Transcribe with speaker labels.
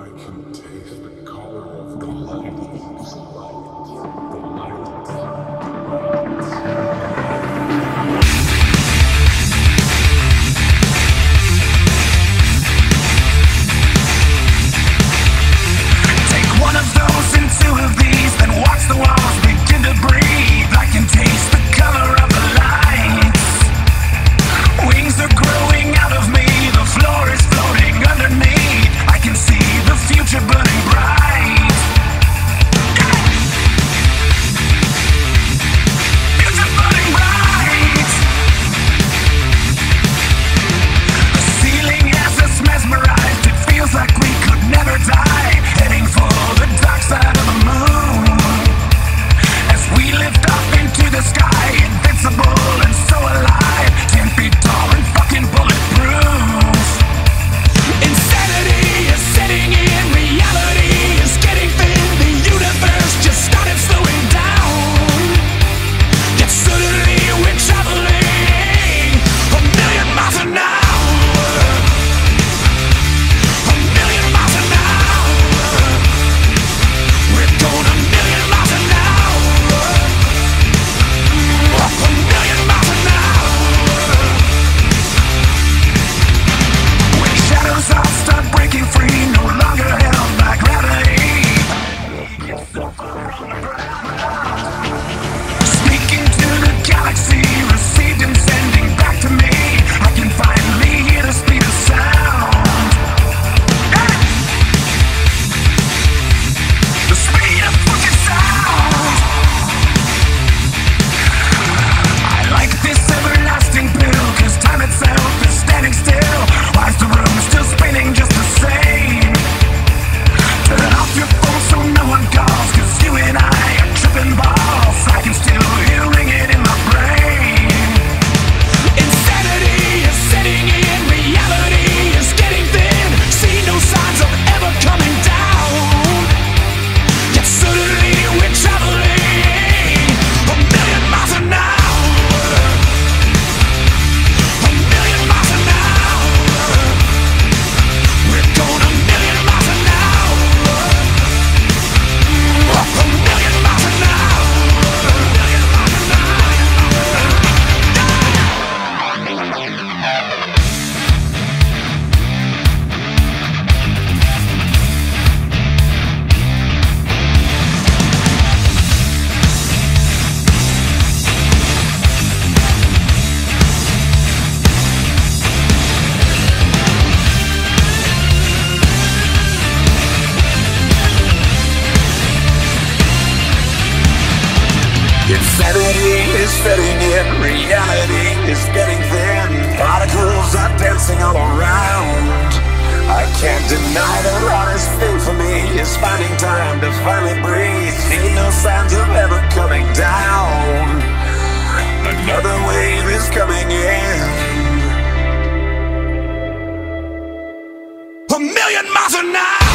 Speaker 1: I can taste the color of the light.
Speaker 2: Thank you. Insanity is fitting in, reality is getting thin. Particles are dancing all around. I can't deny the hardest thing for me is finding time to finally breathe. See no signs of ever coming down. Another wave is coming in. A million miles an hour.